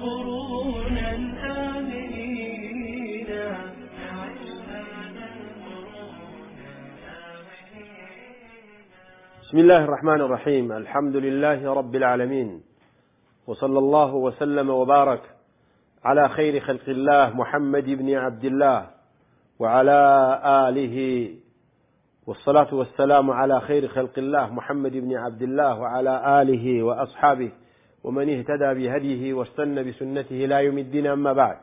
قرونا بسم الله الرحمن الرحيم. الحمد لله رب العالمين. وصلى الله وسلم وبارك على خير خلق الله محمد بن عبد الله وعلى آله والصلاة والسلام على خير خلق الله محمد بن عبد الله وعلى آله وأصحابه ومن اهتدى بهديه واستنى بسنته لا يوم الدين أما بعد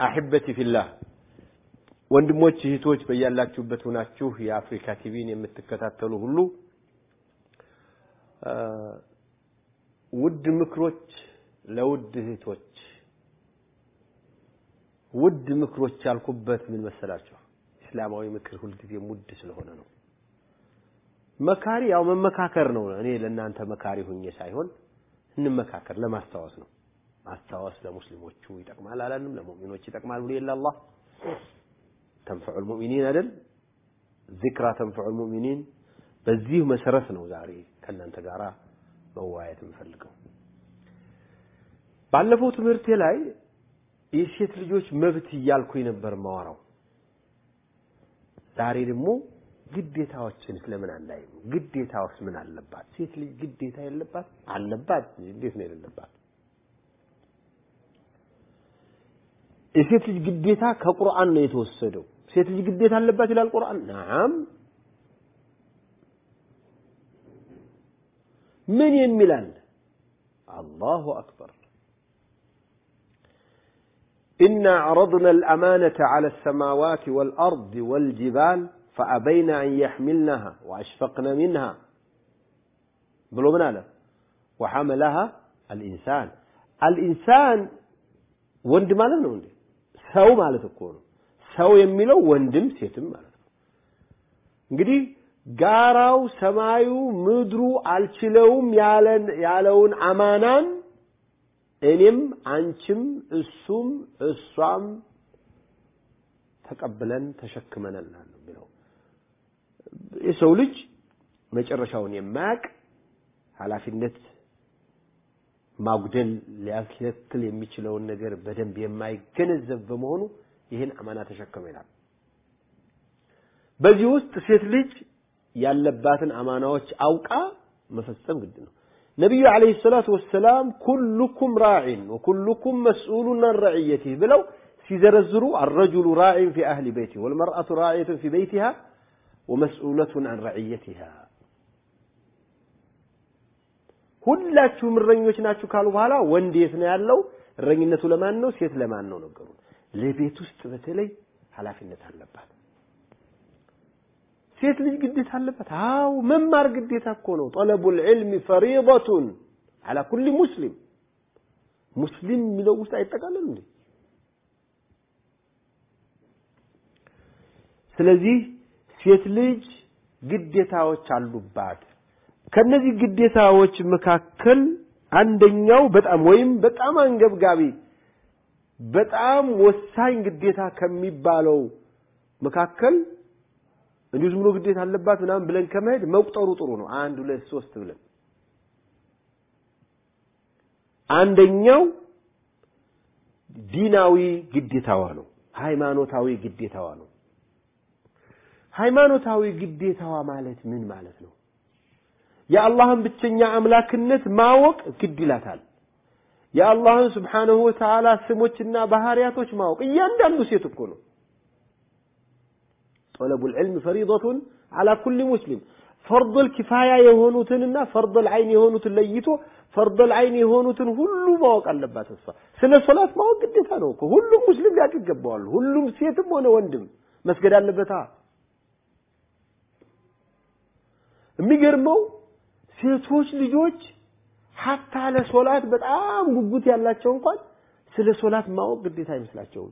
أحبتي في الله ወንድሞች እህቶች በያላችሁበት ሆናችሁ የአፍሪካ ቲቪን የምትከታተሉ ሁሉ ውድ ምክሮች ለውድ እህቶች ውድ ምክሮች ያልኩበት ምን መሰላችሁ? እስላማዊ ምክር ሁልጊዜም ውድ ስለሆነ ነው። መካሪ ያው መመካከር ነው። እኔ ለእናንተ መካሪ ሁኜ ሳይሆን እንመካከር ለማስታወስ ነው። ማስታወስ ለሙስሊሞቹ ይጠቅማል አላልንም? ለሙእሚኖች ይጠቅማል ብሎ የለ አላህ ተንፈዑ ልሙእሚኒን አይደል? ዚክራ ተንፈዑ ልሙእሚኒን። በዚህ መሰረት ነው ዛሬ ከእናንተ ጋር መወያየት የምፈልገው። ባለፈው ትምህርቴ ላይ የሴት ልጆች መብት እያልኩኝ ነበር ማወራው። ዛሬ ደግሞ ግዴታዎችን ስለምን አናይም? ግዴታውስ ምን አለባት? ሴት ልጅ ግዴታ የለባት? አለባት። እንዴት ነው የሌለባት? የሴት ልጅ ግዴታ ከቁርአን ነው የተወሰደው። ሴት ልጅ ግዴታ አለባት ይላል ቁርአን። ናም ምን የሚል አለ? አላሁ አክበር إنا عرضنا الأمانة على السماوات والأرض والجبال ፈአበይና አን የሕሚልናሃ ወአሽፈቅነ ሚንሃ ብሎ ምን አለ? ወሐመላሃ አልኢንሳን አልኢንሳን ወንድ ማለት ነው እንዴ? ሰው ማለት እኮ ነው። ሰው የሚለው ወንድም ሴትም ማለት ነው። እንግዲህ ጋራው ሰማዩ ምድሩ አልችለውም ያለውን አማናን እኔም አንችም እሱም እሷም ተቀብለን ተሸክመናል። የሰው ልጅ መጨረሻውን የማያውቅ ኃላፊነት ማጉደል ሊያስከትል የሚችለውን ነገር በደንብ የማይገነዘብ በመሆኑ ይህን አማና ተሸከመ ይላል። በዚህ ውስጥ ሴት ልጅ ያለባትን አማናዎች አውቃ መፈጸም ግድ ነው። ነቢዩ ዓለይሂ ሰላቱ ወሰላም ኩሉኩም ራዒን ወኩሉኩም መስኡሉን አን ረዕየቲህ ብለው ሲዘረዝሩ አረጁሉ ራዒን ፊ አህሊ በይቲህ ወልመርአቱ ራዕየቱን ፊ በይቲሃ ወመስኡለቱን አን ረዕየቲሃ ሁላችሁም እረኞች ናችሁ ካሉ በኋላ ወንድ የት ነው ያለው? እረኝነቱ ለማን ነው? ሴት ለማን ነው ነገሩ? ለቤት ውስጥ በተለይ ኃላፊነት አለባት። ሴት ልጅ ግዴታ አለባት። አው መማር ግዴታ እኮ ነው። ጠለቡል ዒልሚ ፈሪደቱን አላ ኩሊ ሙስሊም። ሙስሊም የሚለው ውስጥ አይጠቃለል እንዴ? ስለዚህ ሴት ልጅ ግዴታዎች አሉባት። ከነዚህ ግዴታዎች መካከል አንደኛው በጣም ወይም በጣም አንገብጋቢ በጣም ወሳኝ ግዴታ ከሚባለው መካከል እንዲሁ ዝም ብሎ ግዴታ አለባት ምናምን ብለን ከመሄድ መቁጠሩ ጥሩ ነው። አንድ ሁለት ሶስት ብለን አንደኛው ዲናዊ ግዴታዋ ነው። ሃይማኖታዊ ግዴታዋ ነው። ሃይማኖታዊ ግዴታዋ ማለት ምን ማለት ነው? የአላህን ብቸኛ አምላክነት ማወቅ ግድ ይላታል። የአላህን ስብሓነሁ ወተዓላ ስሞችና ባህሪያቶች ማወቅ እያንዳንዱ ሴት እኮ ነው። ጠለቡል ዒልም ፈሪደቱን አላ ኩሊ ሙስሊም ፈርዶል ኪፋያ የሆኑትንና ፈርዶል አይን የሆኑትን ለይቶ ፈርዶል አይን የሆኑትን ሁሉ ማወቅ አለባት እሷ። ስለ ሶላት ማወቅ ግዴታ ነው እኮ ሁሉም ሙስሊም ሊያውቅ ይገባዋል። ሁሉም ሴትም ሆነ ወንድም መስገድ አለበታ። የሚገርመው ሴቶች ልጆች ሀታ ለሶላት በጣም ጉጉት ያላቸው እንኳን ስለ ሶላት ማወቅ ግዴታ አይመስላቸውም።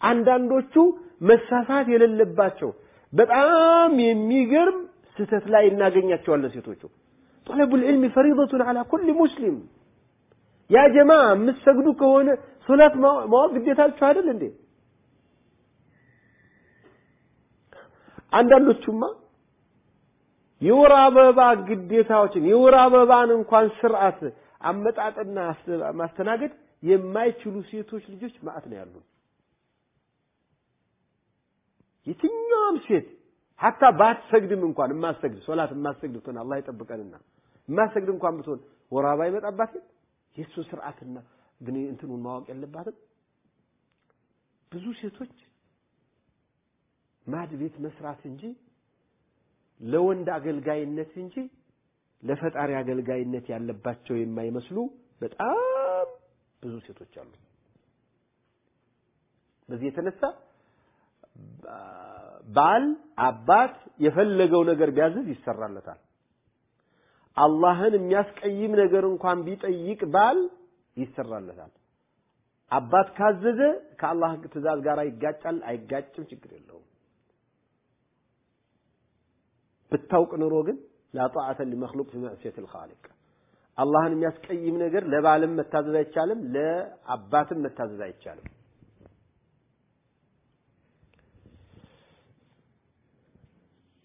አንዳንዶቹ መሳሳት የሌለባቸው በጣም የሚገርም ስህተት ላይ እናገኛቸዋለን ሴቶቹ። ጠለቡል ዒልሚ ፈሪደቱን ዐላ ኩሊ ሙስሊም። ያ ጀማ የምትሰግዱ ከሆነ ሶላት ማወቅ ግዴታችሁ አይደል እንዴ? አንዳንዶቹማ የወር አበባ ግዴታዎችን የወር አበባን እንኳን ስርዓት አመጣጥና ማስተናገድ የማይችሉ ሴቶች ልጆች ማዕት ነው ያሉ። የትኛውም ሴት ሀታ ባትሰግድም እንኳን የማትሰግድ ሶላት የማትሰግድ ብትሆን አላህ ይጠብቀንና የማትሰግድ እንኳን ብትሆን ወር አበባ ይመጣባትም የእሱን ስርዓትና ግን እንትኑን ማወቅ የለባትም። ብዙ ሴቶች ማድ ቤት መስራት እንጂ ለወንድ አገልጋይነት እንጂ ለፈጣሪ አገልጋይነት ያለባቸው የማይመስሉ በጣም ብዙ ሴቶች አሉ። በዚህ የተነሳ ባል አባት የፈለገው ነገር ቢያዝዝ ይሰራለታል። አላህን የሚያስቀይም ነገር እንኳን ቢጠይቅ ባል ይሰራለታል። አባት ካዘዘ ከአላህ ትእዛዝ ጋር ይጋጫል አይጋጭም፣ ችግር የለውም። ብታውቅ ኑሮ ግን ላ ጣዓተ ሊመክሉቅ ፊ ልኻሊቅ አላህን የሚያስቀይም ነገር ለባልም መታዘዝ አይቻልም፣ ለአባትም መታዘዝ አይቻልም።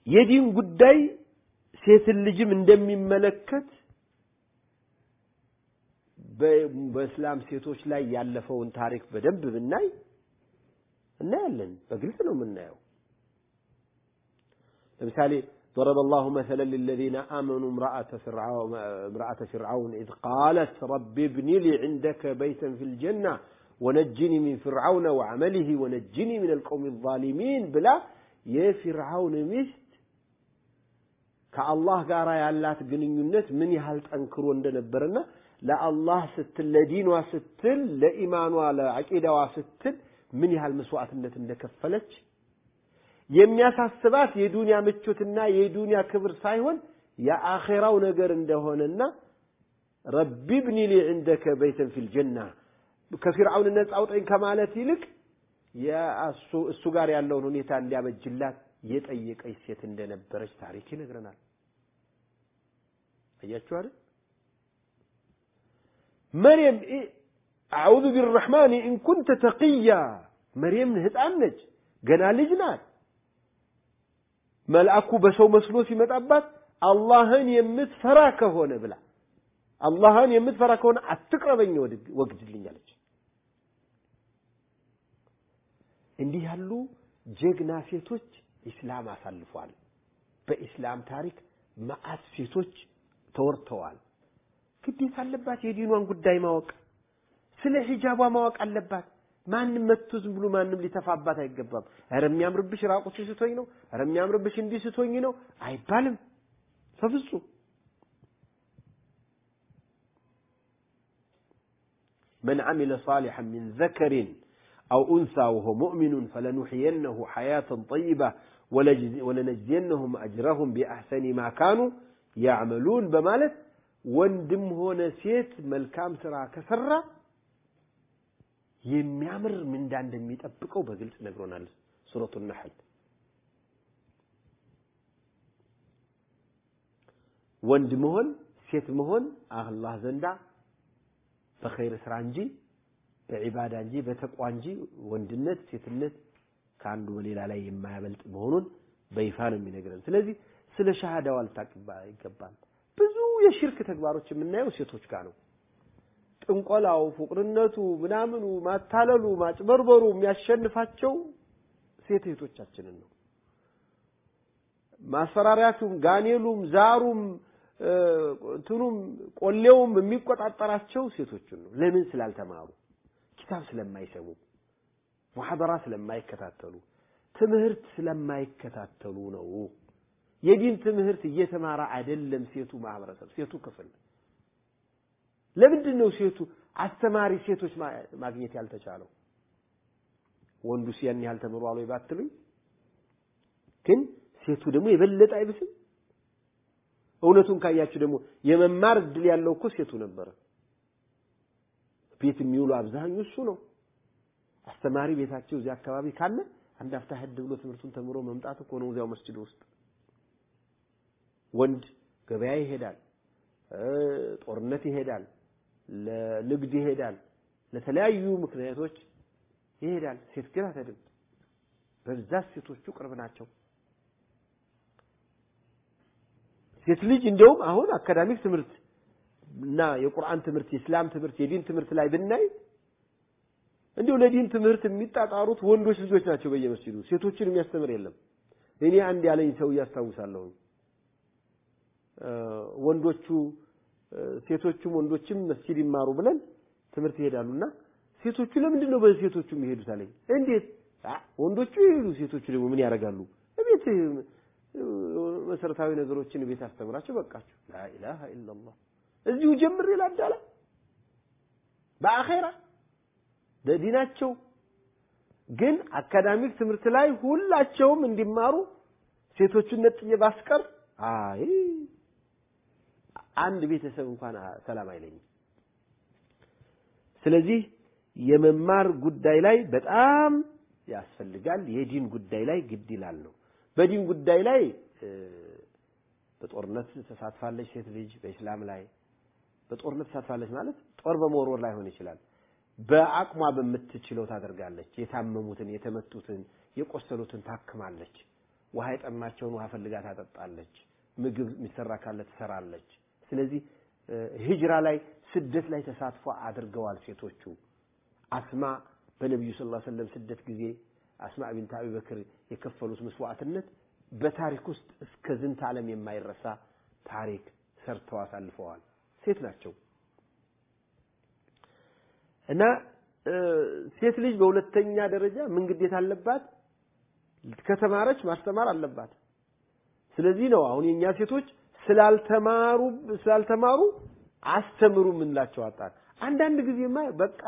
የዲን ጉዳይ ሴትን ልጅም እንደሚመለከት በእስላም ሴቶች ላይ ያለፈውን ታሪክ በደንብ ብናይ እናያለን። በግልጽ ነው የምናየው። ለምሳሌ ضرب الله مثلا للذين آمنوا امرأة فرعون, امرأة فرعون إذ قالت رب ابن لي عندك بيتا في الجنة ونجني من فرعون وعمله ونجني من القوم الظالمين بلا يا فرعون مست ከአላህ ጋር ያላት ግንኙነት ምን ያህል ጠንክሮ እንደነበረና ለአላህ ስትል ለዲኗ ስትል ለኢማኗ ለዐቂዳዋ ስትል ምን ያህል መስዋዕትነት እንደከፈለች የሚያሳስባት የዱንያ ምቾትና የዱንያ ክብር ሳይሆን የአኼራው ነገር እንደሆነና ረቢ ብኒ ሊ ዕንደከ በይተን ፊል ጀና ከፊርዓውን ነፃ አውጠኝ ከማለት ይልቅ እሱ ጋር ያለውን ሁኔታ እንዲያበጅላት የጠየቀች ሴት እንደነበረች ታሪክ ይነግረናል። አያችሁ አይደል? መርየም أعوذ بالرحمن إن كنت تقيا መርየም ህፃን ነች፣ ገና ልጅ ናት። መልአኩ በሰው መስሎ ሲመጣባት አላህን የምትፈራ ከሆነ ብላ አላህን የምትፈራ ከሆነ አትቅረበኝ ወግድልኝ አለች። እንዲህ ያሉ ጀግና ሴቶች ኢስላም አሳልፏል። በኢስላም ታሪክ መዓት ሴቶች ተወርተዋል። ግዴታ አለባት የዲኗን ጉዳይ ማወቅ፣ ስለ ሂጃቧ ማወቅ አለባት። ማንም መጥቶ ዝም ብሎ ማንም ሊተፋባት አይገባም። ኧረ የሚያምርብሽ ራቁት ስቶኝ ነው፣ ኧረ የሚያምርብሽ እንዲህ ስቶኝ ነው አይባልም በፍጹም። من عمل صالحا من ذكر أو أنثى وهو مؤمن فلنحيينه حياة طيبة ولنجزينهم أجرهم بأحسن ما كانوا يعملون بمالت ወንድም ሆነ ሴት መልካም ስራ ከሰራ የሚያምር ምንዳ እንደሚጠብቀው በግልጽ ነግሮናል ሱረቱ ነሕል። ወንድ መሆን ሴት መሆን አላህ ዘንዳ በኸይር ስራ እንጂ በዒባዳ እንጂ በተቋ እንጂ ወንድነት ሴትነት ከአንዱ በሌላ ላይ የማያበልጥ መሆኑን በይፋ ነው የሚነግረን። ስለዚህ ስለ ሻሃዳው አልታቅባ ይገባል። ብዙ የሽርክ ተግባሮች የምናየው ሴቶች ጋር ነው። ጥንቆላው፣ ፉቅርነቱ፣ ምናምኑ፣ ማታለሉ፣ ማጭበርበሩ የሚያሸንፋቸው ሴት እህቶቻችንን ነው። ማስፈራሪያቱም፣ ጋኔሉም፣ ዛሩም፣ እንትኑም ቆሌውም የሚቆጣጠራቸው ሴቶችን ነው። ለምን? ስላልተማሩ፣ ኪታብ ስለማይሰሙ፣ ሙሐደራ ስለማይከታተሉ፣ ትምህርት ስለማይከታተሉ ነው። የዲን ትምህርት እየተማረ አይደለም ሴቱ ማህበረሰብ ሴቱ ክፍል ለምንድን ነው ሴቱ አስተማሪ ሴቶች ማግኘት ያልተቻለው ወንዱ ያን ያህል ተምሯል ወይ ባትሉኝ ግን ሴቱ ደግሞ የበለጠ አይብስም እውነቱን ካያችሁ ደግሞ የመማር እድል ያለው እኮ ሴቱ ነበረ ቤት የሚውሉ አብዛኛው እሱ ነው። አስተማሪ ቤታቸው እዚህ አካባቢ ካለ አንድ አፍታ ሄድ ብሎ ትምህርቱን ተምሮ መምጣት እኮ ነው እዚያው መስጂድ ውስጥ። ወንድ ገበያ ይሄዳል፣ ጦርነት ይሄዳል፣ ለንግድ ይሄዳል፣ ለተለያዩ ምክንያቶች ይሄዳል። ሴት ግን አትሄድም። በብዛት ሴቶቹ ቅርብ ናቸው። ሴት ልጅ እንደውም አሁን አካዳሚክ ትምህርት እና የቁርአን ትምህርት፣ የእስላም ትምህርት፣ የዲን ትምህርት ላይ ብናይ እንዲሁ ለዲን ትምህርት የሚጣጣሩት ወንዶች ልጆች ናቸው በየመስጂዱ። ሴቶችን የሚያስተምር የለም። እኔ አንድ ያለኝ ሰው እያስታውሳለሁ። ወንዶቹ ሴቶቹም ወንዶችም መስጂድ ይማሩ ብለን ትምህርት ይሄዳሉና ሴቶቹ ለምንድን ነው በሴቶቹ የሚሄዱት አለኝ። እንዴት ወንዶቹ ይሄዱ፣ ሴቶቹ ደግሞ ምን ያደርጋሉ? እቤት መሰረታዊ ነገሮችን ቤት አስተምራቸው በቃችሁ። ላኢላሃ ኢላላህ እዚሁ ጀምሬ ላዳላ በአኼራ በዲናቸው ግን አካዳሚክ ትምህርት ላይ ሁላቸውም እንዲማሩ ሴቶቹን ነጥዬ ባስቀር አይ አንድ ቤተሰብ እንኳን ሰላም አይለኝም። ስለዚህ የመማር ጉዳይ ላይ በጣም ያስፈልጋል። የዲን ጉዳይ ላይ ግድ ይላል ነው። በዲን ጉዳይ ላይ በጦርነት ተሳትፋለች ሴት ልጅ በኢስላም ላይ በጦርነት ተሳትፋለች ማለት ጦር በመወርወር ላይሆን ይችላል። በአቅሟ በምትችለው ታደርጋለች። የታመሙትን፣ የተመቱትን፣ የቆሰሉትን ታክማለች። ውሃ የጠማቸውን ውሃ ፈልጋ ታጠጣለች። ምግብ የሚሰራ ካለ ትሰራለች። ስለዚህ ሂጅራ ላይ ስደት ላይ ተሳትፎ አድርገዋል ሴቶቹ። አስማ በነቢዩ ሰለላሁ ዐለይሂ ወሰለም ስደት ጊዜ አስማ ቢንት አቢበክር የከፈሉት መስዋዕትነት በታሪክ ውስጥ እስከ ዝንተ ዓለም የማይረሳ ታሪክ ሰርተው አሳልፈዋል። ሴት ናቸው እና ሴት ልጅ በሁለተኛ ደረጃ ምን ግዴታ አለባት? ከተማረች ማስተማር አለባት። ስለዚህ ነው አሁን የኛ ሴቶች ስላልተማሩ ስላልተማሩ አስተምሩ የምንላቸው አጣን። አንዳንድ ጊዜማ በቃ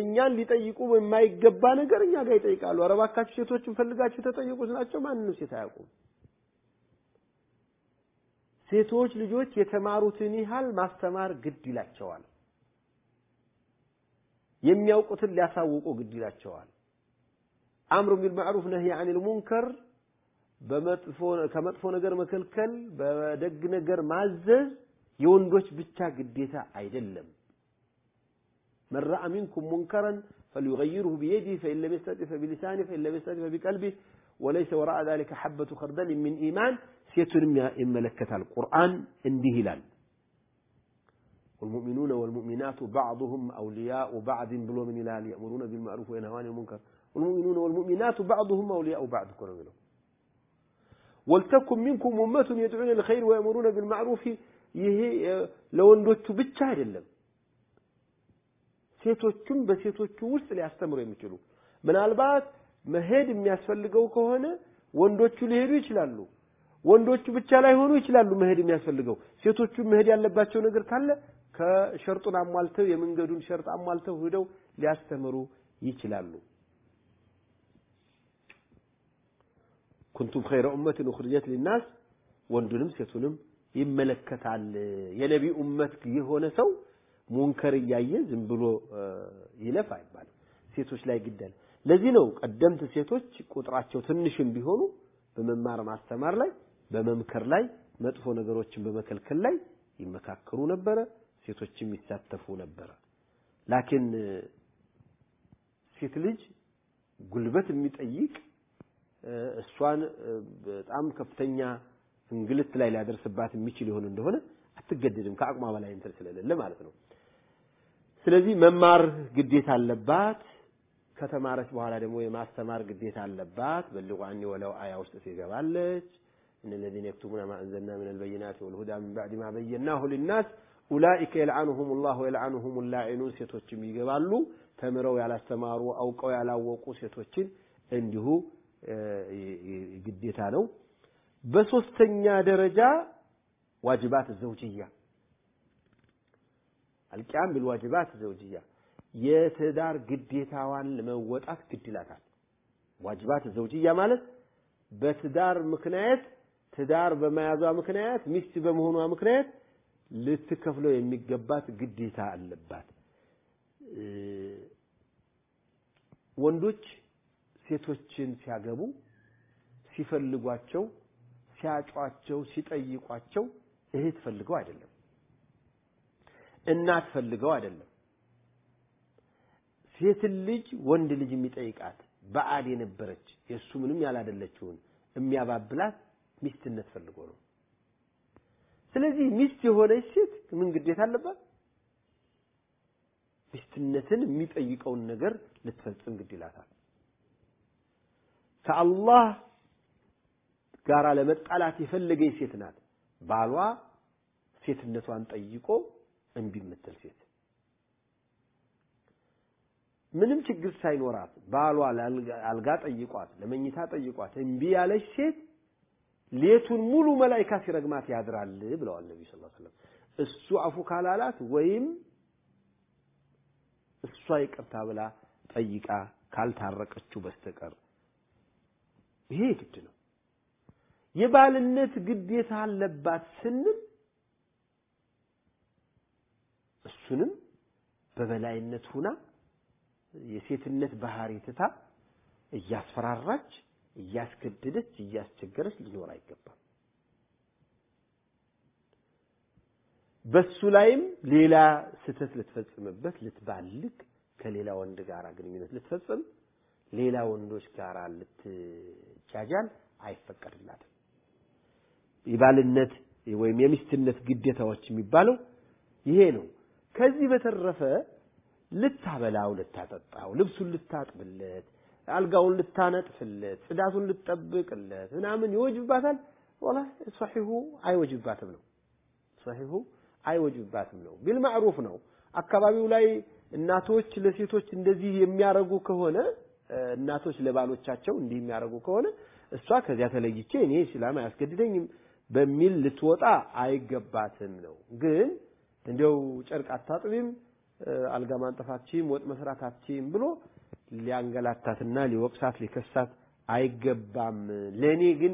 እኛን ሊጠይቁ የማይገባ ነገር እኛ ጋር ይጠይቃሉ። ኧረ እባካችሁ ሴቶችን ፈልጋችሁ ተጠይቁት ናቸው። ማንንም ሴት አያውቁም። ሴቶች ልጆች የተማሩትን ያህል ማስተማር ግድ ይላቸዋል። የሚያውቁትን ሊያሳውቁ ግድ ይላቸዋል። አምሩ ቢል ማዕሩፍ ነህይ አኒል ሙንከር በመጥፎ ከመጥፎ ነገር መከልከል፣ በደግ ነገር ማዘዝ የወንዶች ብቻ ግዴታ አይደለም። من رأى منكم منكرا فليغيره بيده فإن لم يستطع فبلسانه فإن لم يستطع فبقلبه وليس وراء ذلك حبة خردل من إيمان سيتنم يملكت القرآن انده هلال والمؤمنون والمؤمنات بعضهم أولياء بعض بلو من هلال يأمرون بالمعروف وينهون عن المنكر والمؤمنون والمؤمنات بعضهم أولياء بعض كنا ወልተኩም ሚንኩም ኡመቱን የድዑነ ልኸይር ወየእሙሩነ ቢልማዕሩፊ ይሄ ለወንዶቹ ብቻ አይደለም። ሴቶቹም በሴቶቹ ውስጥ ሊያስተምሩ የሚችሉ ምናልባት መሄድ የሚያስፈልገው ከሆነ ወንዶቹ ሊሄዱ ይችላሉ። ወንዶቹ ብቻ ላይሆኑ ይችላሉ መሄድ የሚያስፈልገው። ሴቶቹ መሄድ ያለባቸው ነገር ካለ ከሸርጡን አሟልተው የመንገዱን ሸርጥ አሟልተው ሂደው ሊያስተምሩ ይችላሉ። ኩንቱም ኸይረ ኡመትን ኡኽሪጀት ሊናስ ወንዱንም ሴቱንም ይመለከታል። የነቢ ኡመት የሆነ ሰው ሙንከር እያየ ዝም ብሎ ይለፍ አይባልም። ሴቶች ላይ ግዳል። ለዚህ ነው ቀደምት ሴቶች ቁጥራቸው ትንሽም ቢሆኑ በመማር ማስተማር ላይ፣ በመምከር ላይ፣ መጥፎ ነገሮችን በመከልከል ላይ ይመካከሩ ነበረ። ሴቶችም ይሳተፉ ነበረ። ላኪን ሴት ልጅ ጉልበት የሚጠይቅ እሷን በጣም ከፍተኛ እንግልት ላይ ሊያደርስባት የሚችል ይሆን እንደሆነ አትገደድም ከአቅሟ በላይ እንትን ስለሌለ ማለት ነው። ስለዚህ መማር ግዴታ አለባት። ከተማረች በኋላ ደግሞ የማስተማር ግዴታ አለባት። በልቋኒ ወለው አያ ውስጥ ትገባለች። እነ የክቱሙና ማ አንዘልና ሚነል በይናት ወልሁዳ ሚን ባዕድ ማ በየናሁ ሊናስ ኡላኢከ የልዓኑሁም ላሁ ወየልዓኑሁም ላዒኑን ሴቶችም ይገባሉ። ተምረው ያላስተማሩ አውቀው ያላወቁ ሴቶችን እንዲሁ ግዴታ ነው። በሶስተኛ ደረጃ ዋጅባት ዘውጅያ አልቂያም ቢልዋጅባት ዘውጅያ የትዳር ግዴታዋን ለመወጣት ግድ ይላታል። ዋጅባት ዘውጅያ ማለት በትዳር ምክንያት ትዳር በመያዟ ምክንያት ሚስት በመሆኗ ምክንያት ልትከፍለው የሚገባት ግዴታ አለባት። ወንዶች ሴቶችን ሲያገቡ ሲፈልጓቸው፣ ሲያጯቸው፣ ሲጠይቋቸው እህት ፈልገው አይደለም፣ እናት ፈልገው አይደለም። ሴትን ልጅ ወንድ ልጅ የሚጠይቃት በዓል የነበረች የእሱ ምንም ያላደለችውን የሚያባብላት ሚስትነት ፈልጎ ነው። ስለዚህ ሚስት የሆነች ሴት ምን ግዴታ አለባት? ሚስትነትን የሚጠይቀውን ነገር ልትፈጽም ግድ ይላታል። ከአላህ ጋር ለመጣላት የፈለገች ሴት ናት ባሏ ሴትነቷን ጠይቆ እምቢ የምትል ሴት ምንም ችግር ሳይኖራት ባሏ አልጋ ጠይቋት ለመኝታ ጠይቋት እምቢ ያለች ሴት ሌቱን ሙሉ መላይካ ሲረግማት ያድራል ብለዋል ሰለላሁ ዐለይሂ ወሰለም። እሱ አፉ ካላላት ወይም እሷ ይቅርታ ብላ ጠይቃ ካልታረቀችው በስተቀር ይሄ ግድ ነው። የባልነት ግዴታ አለባት ስንል እሱንም በበላይነት ሁና የሴትነት ባህሪ ትታ እያስፈራራች እያስገደደች እያስቸገረች ሊኖር አይገባም። በሱ ላይም ሌላ ስህተት ልትፈጽምበት ልትባልግ ከሌላ ወንድ ጋር ግንኙነት ልትፈጽም ሌላ ወንዶች ጋር ልትጃጃል አይፈቀድላትም። የባልነት ወይም የሚስትነት ግዴታዎች የሚባለው ይሄ ነው። ከዚህ በተረፈ ልታበላው፣ ልታጠጣው፣ ልብሱን ልታጥብለት፣ አልጋውን ልታነጥፍለት፣ ጽዳቱን ልትጠብቅለት ምናምን ይወጅባታል። ወላ ሶሒሁ አይወጅባትም ነው ሶሒሁ አይወጅባትም ነው። ቢልማዕሩፍ ነው። አካባቢው ላይ እናቶች ለሴቶች እንደዚህ የሚያረጉ ከሆነ እናቶች ለባሎቻቸው እንዲህ የሚያረጉ ከሆነ እሷ ከዚያ ተለይቼ እኔ እስላም አያስገድደኝም በሚል ልትወጣ አይገባትም ነው። ግን እንዲያው ጨርቅ አታጥቢም፣ አልጋ ማንጠፋችም፣ ወጥ መስራታችም ብሎ ሊያንገላታትና ሊወቅሳት ሊከሳት አይገባም። ለእኔ ግን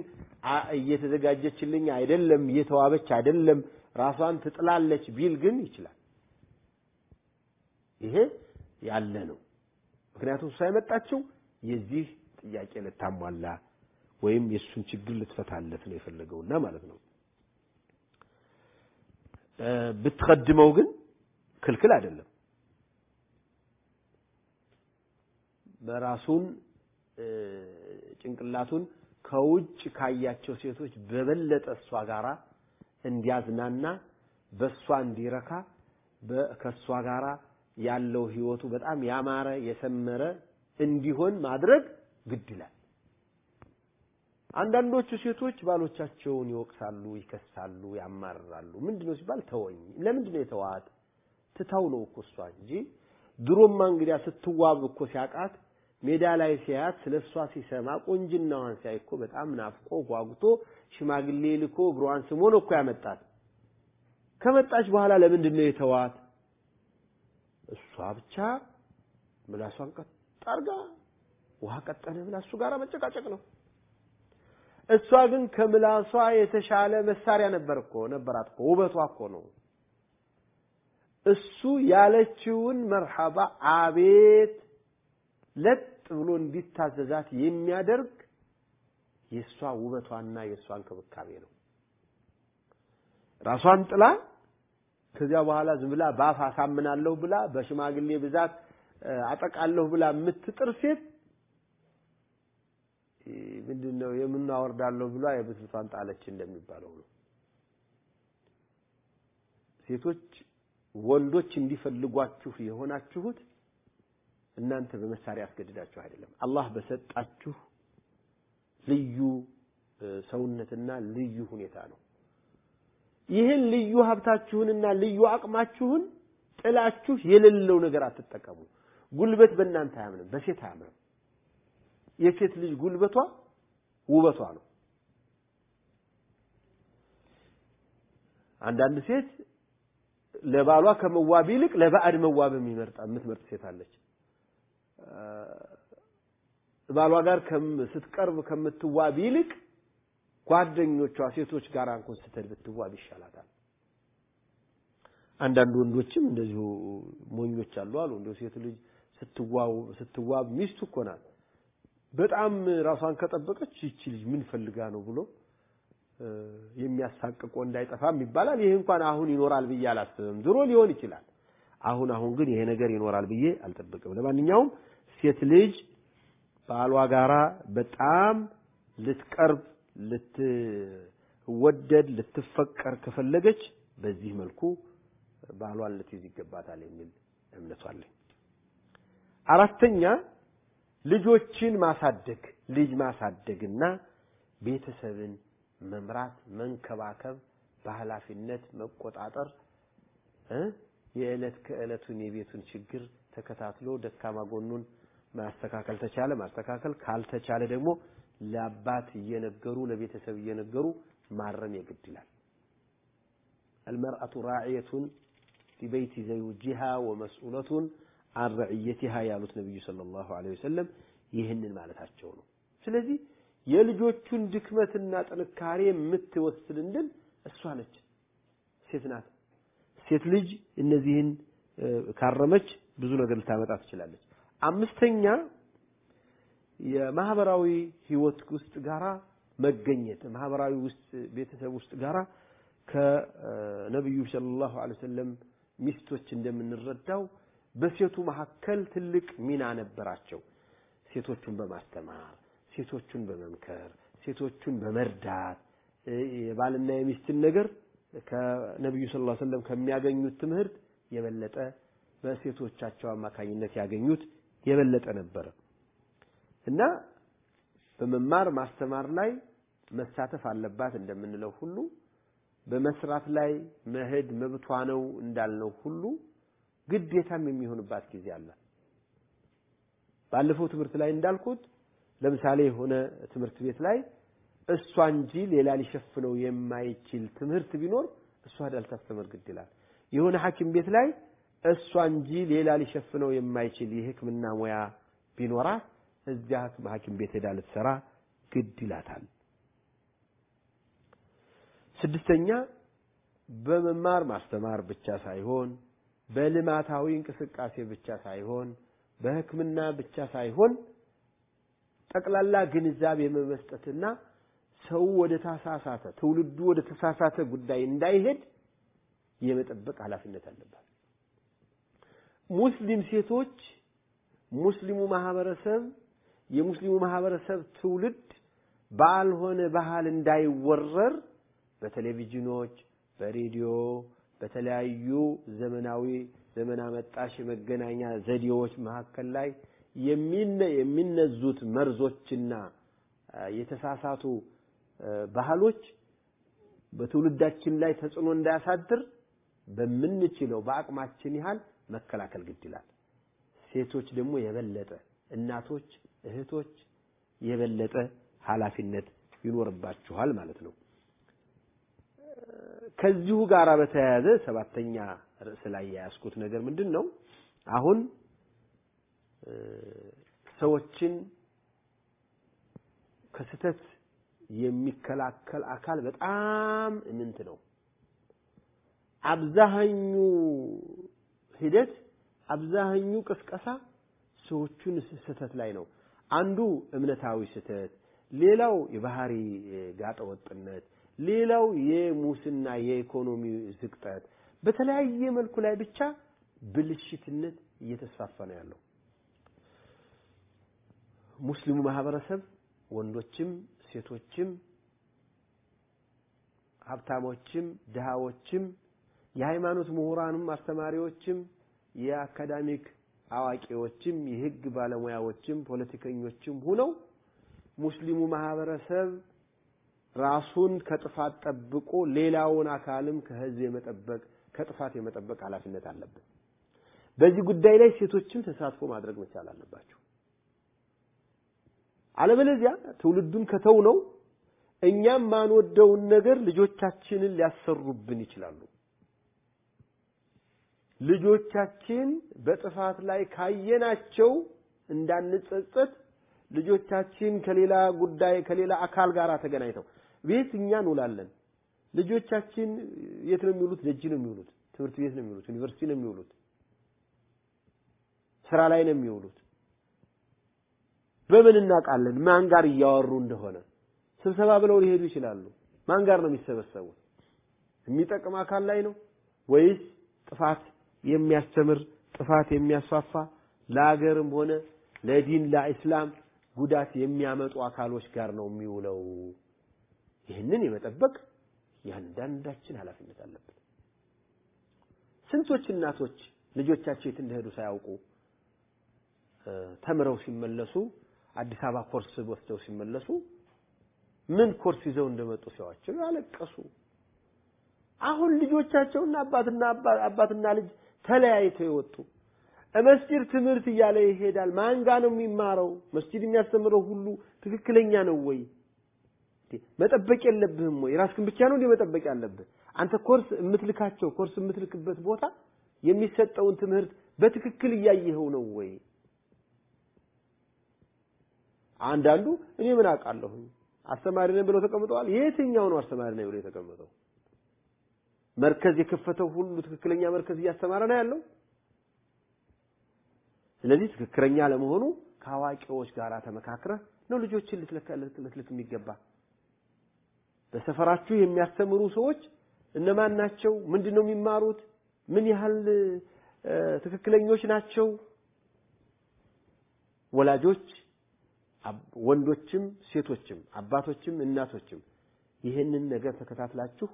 እየተዘጋጀችልኝ አይደለም፣ እየተዋበች አይደለም፣ ራሷን ትጥላለች ቢል ግን ይችላል። ይሄ ያለ ነው። ምክንያቱም እሷ የመጣችው የዚህ ጥያቄ ልታሟላ ወይም የእሱን ችግር ልትፈታለት ነው የፈለገውና ማለት ነው። ብትቀድመው ግን ክልክል አይደለም። በራሱን ጭንቅላቱን ከውጭ ካያቸው ሴቶች በበለጠ እሷ ጋራ እንዲያዝናና በእሷ እንዲረካ ከእሷ ጋራ ያለው ህይወቱ በጣም ያማረ የሰመረ እንዲሆን ማድረግ ግድ ይላል። አንዳንዶቹ ሴቶች ባሎቻቸውን ይወቅሳሉ፣ ይከሳሉ፣ ያማርራሉ። ምንድነው ሲባል ተወኝ። ለምንድነው የተዋት? ትታው ነው እኮ እሷ እንጂ ድሮማ እንግዲያ ስትዋብ እኮ ሲያቃት ሜዳ ላይ ሲያያት ስለ እሷ ሲሰማ ቆንጅናዋን ሲያይ እኮ በጣም ናፍቆ ጓጉቶ ሽማግሌ ልኮ እግሯን ስሞ ነው እኮ ያመጣት። ከመጣች በኋላ ለምንድን ነው የተዋት? እሷ ብቻ ምላሷን ቀጥ አርጋ ውሃ ቀጠነ ብላ እሱ ጋር መጨቃጨቅ ነው። እሷ ግን ከምላሷ የተሻለ መሳሪያ ነበር እኮ ነበራት እኮ ውበቷ እኮ ነው። እሱ ያለችውን መርሐባ አቤት ለጥ ብሎ እንዲታዘዛት የሚያደርግ የእሷ ውበቷና የእሷ እንክብካቤ ነው። ራሷን ጥላ ከዚያ በኋላ ዝም ብላ ባፍ አሳምናለሁ ብላ በሽማግሌ ብዛት አጠቃለሁ ብላ የምትጥር ሴት ምንድን ነው የምናወርዳለሁ ብላ የብስቷን ጣለች እንደሚባለው ነው። ሴቶች ወንዶች እንዲፈልጓችሁ የሆናችሁት እናንተ በመሳሪያ አስገድዳችሁ አይደለም። አላህ በሰጣችሁ ልዩ ሰውነትና ልዩ ሁኔታ ነው። ይህን ልዩ ሀብታችሁንና ልዩ አቅማችሁን ጥላችሁ የሌለው ነገር አትጠቀሙ። ጉልበት በእናንተ አያምንም፣ በሴት አያምንም። የሴት ልጅ ጉልበቷ ውበቷ ነው። አንዳንድ ሴት ለባሏ ከመዋብ ይልቅ ለባዕድ መዋብ የሚመርጣ የምትመርጥ ሴት አለች። ባሏ ጋር ስትቀርብ ከምትዋብ ይልቅ ጓደኞቿ ሴቶች ጋር እንኳን ስትሄድ ብትዋብ ይሻላታል። አንዳንድ ወንዶችም እንደዚሁ ሞኞች አሉ አሉ እንደው ሴት ልጅ ስትዋብ ስትዋብ ሚስቱ እኮ ናት። በጣም ራሷን ከጠበቀች ይቺ ልጅ ምን ፈልጋ ነው ብሎ የሚያሳቅቅ ወንድ አይጠፋም ይባላል። ይሄ እንኳን አሁን ይኖራል ብዬ አላስብም። ድሮ ሊሆን ይችላል። አሁን አሁን ግን ይሄ ነገር ይኖራል ብዬ አልጠብቅም። ለማንኛውም ሴት ልጅ ባሏ ጋራ በጣም ልትቀርብ ልትወደድ ልትፈቀር ከፈለገች በዚህ መልኩ ባሏን ልትይዝ ይገባታል የሚል እምነቱ አለኝ። አራተኛ ልጆችን ማሳደግ ልጅ ማሳደግና ቤተሰብን መምራት መንከባከብ በኃላፊነት መቆጣጠር የዕለት ከዕለቱን የቤቱን ችግር ተከታትሎ ደካማ ጎኑን ማስተካከል ተቻለ ማስተካከል ካልተቻለ ደግሞ ለአባት እየነገሩ ለቤተሰብ እየነገሩ ማረም የግድ ይላል። المرأة راعية في بيت زوجها ومسؤولة عن رعيتها ያሉት ነብዩ ሰለላሁ ዐለይሂ ወሰለም ይህንን ማለታቸው ነው። ስለዚህ የልጆቹን ድክመትና ጥንካሬ የምትወስንልን እሷ ነች፣ ሴት ናት። ሴት ልጅ እነዚህን ካረመች ብዙ ነገር ልታመጣ ትችላለች። አምስተኛ የማህበራዊ ህይወት ውስጥ ጋራ መገኘት ማህበራዊ ውስጥ ቤተሰብ ውስጥ ጋራ ከነብዩ ሰለላሁ ዐለይሂ ወሰለም ሚስቶች እንደምንረዳው በሴቱ መካከል ትልቅ ሚና ነበራቸው። ሴቶቹን በማስተማር ሴቶቹን በመምከር ሴቶቹን በመርዳት የባልና የሚስትን ነገር ሰለላሁ ዐለይሂ ወሰለም ከሚያገኙት ትምህርት የበለጠ በሴቶቻቸው አማካኝነት ያገኙት የበለጠ ነበረ እና በመማር ማስተማር ላይ መሳተፍ አለባት እንደምንለው ሁሉ በመስራት ላይ መሄድ መብቷ ነው እንዳልነው ሁሉ ግዴታም የሚሆንባት ጊዜ አለ። ባለፈው ትምህርት ላይ እንዳልኩት ለምሳሌ የሆነ ትምህርት ቤት ላይ እሷ እንጂ ሌላ ሊሸፍነው የማይችል ትምህርት ቢኖር እሷ ሄዳ ልታስተምር ግድ ይላል። የሆነ ሐኪም ቤት ላይ እሷ እንጂ ሌላ ሊሸፍነው የማይችል የሕክምና ሙያ ቢኖራት እዚያ ሐኪም ቤት ሄዳ ልትሰራ ግድ ይላታል። ስድስተኛ በመማር ማስተማር ብቻ ሳይሆን በልማታዊ እንቅስቃሴ ብቻ ሳይሆን በሕክምና ብቻ ሳይሆን ጠቅላላ ግንዛቤ በመስጠትና ሰው ወደ ተሳሳተ ትውልዱ ወደ ተሳሳተ ጉዳይ እንዳይሄድ የመጠበቅ ኃላፊነት አለባት። ሙስሊም ሴቶች ሙስሊሙ ማህበረሰብ የሙስሊሙ ማህበረሰብ ትውልድ ባልሆነ ባህል እንዳይወረር በቴሌቪዥኖች፣ በሬዲዮ፣ በተለያዩ ዘመናዊ ዘመን አመጣሽ የመገናኛ ዘዴዎች መካከል ላይ የሚነዙት መርዞችና የተሳሳቱ ባህሎች በትውልዳችን ላይ ተጽዕኖ እንዳያሳድር በምንችለው በአቅማችን ያህል መከላከል ግድ ይላል። ሴቶች ደግሞ የበለጠ እናቶች፣ እህቶች የበለጠ ኃላፊነት ይኖርባችኋል ማለት ነው። ከዚሁ ጋር በተያያዘ ሰባተኛ ርዕስ ላይ የያዝኩት ነገር ምንድን ነው? አሁን ሰዎችን ከስህተት የሚከላከል አካል በጣም እምንት ነው። አብዛኙ ሂደት አብዛኙ ቅስቀሳ ሰዎቹን ስህተት ላይ ነው። አንዱ እምነታዊ ስህተት፣ ሌላው የባህሪ ጋጠወጥነት፣ ሌላው የሙስና የኢኮኖሚ ዝቅጠት፣ በተለያየ መልኩ ላይ ብቻ ብልሽትነት እየተስፋፋ ነው ያለው። ሙስሊሙ ማህበረሰብ ወንዶችም ሴቶችም ሀብታሞችም ድሃዎችም የሃይማኖት ምሁራንም አስተማሪዎችም የአካዳሚክ አዋቂዎችም የህግ ባለሙያዎችም ፖለቲከኞችም ሁነው ሙስሊሙ ማህበረሰብ ራሱን ከጥፋት ጠብቆ ሌላውን አካልም ከህዝብ የመጠበቅ ከጥፋት የመጠበቅ ኃላፊነት አለበት። በዚህ ጉዳይ ላይ ሴቶችም ተሳትፎ ማድረግ መቻል አለባቸው። አለበለዚያ ትውልዱን ከተው ነው እኛም ማንወደውን ነገር ልጆቻችንን ሊያሰሩብን ይችላሉ። ልጆቻችን በጥፋት ላይ ካየናቸው እንዳንጸጸት ልጆቻችን ከሌላ ጉዳይ ከሌላ አካል ጋር ተገናኝተው ቤት እኛ እንውላለን። ልጆቻችን የት ነው የሚውሉት? ደጅ ነው የሚውሉት። ትምህርት ቤት ነው የሚውሉት፣ ዩኒቨርሲቲ ነው የሚውሉት፣ ስራ ላይ ነው የሚውሉት። በምን እናውቃለን ማን ጋር እያወሩ እንደሆነ? ስብሰባ ብለው ሊሄዱ ይችላሉ። ማን ጋር ነው የሚሰበሰቡት? የሚጠቅም አካል ላይ ነው ወይስ ጥፋት የሚያስተምር ጥፋት የሚያስፋፋ ለሀገርም ሆነ ለዲን ለኢስላም ጉዳት የሚያመጡ አካሎች ጋር ነው የሚውለው? ይህንን የመጠበቅ ያንዳንዳችን ኃላፊነት አለብን። ስንቶች እናቶች ልጆቻቸው የት እንደሄዱ ሳያውቁ ተምረው ሲመለሱ አዲስ አበባ ኮርስ ወስደው ሲመለሱ ምን ኮርስ ይዘው እንደመጡ ሲያዋቸው ያለቀሱ። አሁን ልጆቻቸውና አባትና አባትና ልጅ ተለያይተው የወጡ መስጂድ ትምህርት እያለ ይሄዳል። ማን ጋ ነው የሚማረው? መስጂድ የሚያስተምረው ሁሉ ትክክለኛ ነው ወይ? መጠበቅ የለብህም ወይ? ራስህን ብቻ ነው እንዴ መጠበቅ ያለብህ? አንተ ኮርስ የምትልካቸው ኮርስ የምትልክበት ቦታ የሚሰጠውን ትምህርት በትክክል እያየኸው ነው ወይ? አንዳንዱ እኔ ምን አውቃለሁ አስተማሪ ነኝ ብለው ተቀምጠዋል። የትኛው ነው አስተማሪ ነኝ ብሎ የተቀመጠው? መርከዝ የከፈተው ሁሉ ትክክለኛ መርከዝ እያስተማረ ነው ያለው። ስለዚህ ትክክለኛ ለመሆኑ ከአዋቂዎች ጋር ተመካክረህ ነው ልጆችን ልትልክ የሚገባ። በሰፈራችሁ የሚያስተምሩ ሰዎች እነማን ናቸው? ምንድን ነው የሚማሩት? ምን ያህል ትክክለኞች ናቸው? ወላጆች ወንዶችም ሴቶችም አባቶችም እናቶችም ይህንን ነገር ተከታትላችሁ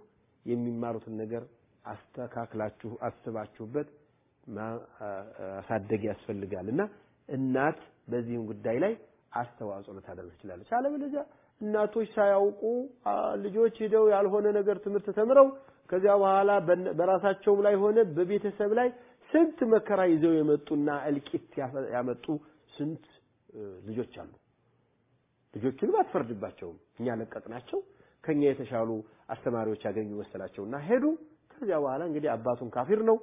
የሚማሩትን ነገር አስተካክላችሁ አስባችሁበት ማሳደግ ያስፈልጋል እና እናት በዚህም ጉዳይ ላይ አስተዋጽኦ ልታደርግ ትችላለች። አለበለዚያ እናቶች ሳያውቁ ልጆች ሄደው ያልሆነ ነገር ትምህርት ተምረው ከዚያ በኋላ በራሳቸውም ላይ ሆነ በቤተሰብ ላይ ስንት መከራ ይዘው የመጡና እልቂት ያመጡ ስንት ልጆች አሉ። ልጆቹንም አትፈርድባቸውም። እኛ ለቀቅናቸው፣ ከኛ የተሻሉ አስተማሪዎች ያገኙ መሰላቸውና ሄዱ። ከዚያ በኋላ እንግዲህ አባቱን ካፊር ነው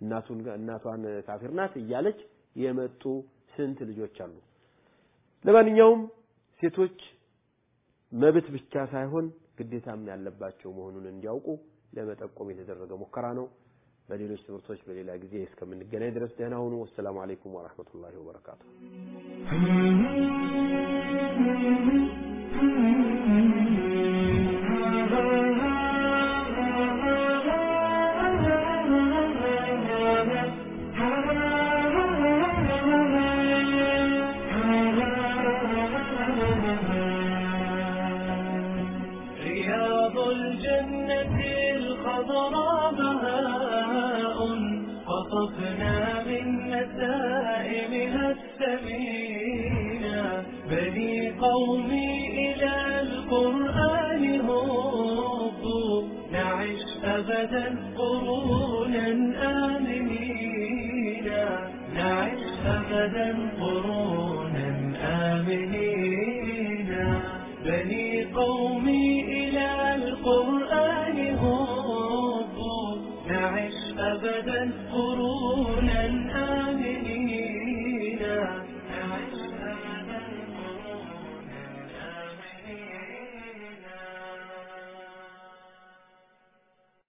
እናቱን እናቷን ካፊር ናት እያለች የመጡ ስንት ልጆች አሉ። ለማንኛውም ሴቶች መብት ብቻ ሳይሆን ግዴታም ያለባቸው መሆኑን እንዲያውቁ ለመጠቆም የተደረገ ሙከራ ነው። በሌሎች ትምህርቶች በሌላ ጊዜ እስከምንገናኝ ድረስ ደህና ሁኑ። ወሰላሙ አለይኩም ወራህመቱላሂ ወበረካቱ።